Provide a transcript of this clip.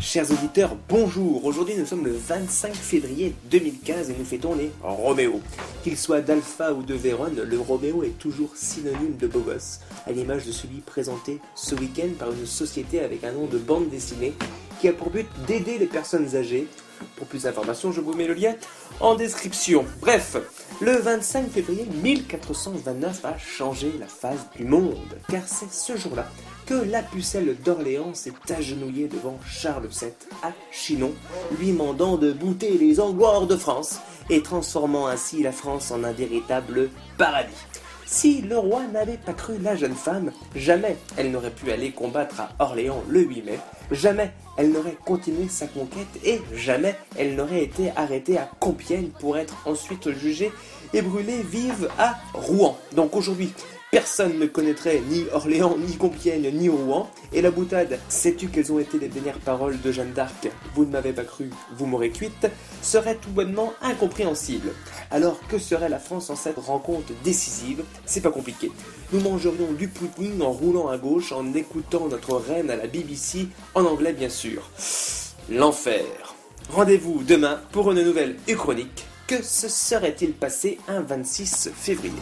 Chers auditeurs, bonjour. Aujourd'hui, nous sommes le 25 février 2015 et nous fêtons les Roméo. Qu'il soit d'Alpha ou de Vérone, le Roméo est toujours synonyme de beau à l'image de celui présenté ce week-end par une société avec un nom de bande dessinée qui a pour but d'aider les personnes âgées. Pour plus d'informations, je vous mets le lien en description. Bref, le 25 février 1429 a changé la face du monde, car c'est ce jour-là que la pucelle d'Orléans s'est agenouillée devant Charles VII à Chinon, lui mandant de bouter les angloires de France et transformant ainsi la France en un véritable paradis. Si le roi n'avait pas cru la jeune femme, jamais elle n'aurait pu aller combattre à Orléans le 8 mai, jamais elle n'aurait continué sa conquête et jamais elle n'aurait été arrêtée à Compiègne pour être ensuite jugée et brûlée vive à Rouen. Donc aujourd'hui, personne ne connaîtrait ni Orléans, ni Compiègne, ni Rouen. Et la boutade, sais-tu quelles ont été les dernières paroles de Jeanne d'Arc Vous ne m'avez pas cru, vous m'aurez cuite, serait tout bonnement incompréhensible. Alors que serait la France en cette rencontre décisive? C'est pas compliqué. Nous mangerions du pudding en roulant à gauche, en écoutant notre reine à la BBC, en anglais bien sûr. L'enfer. Rendez-vous demain pour une nouvelle chronique. Que se serait-il passé un 26 février?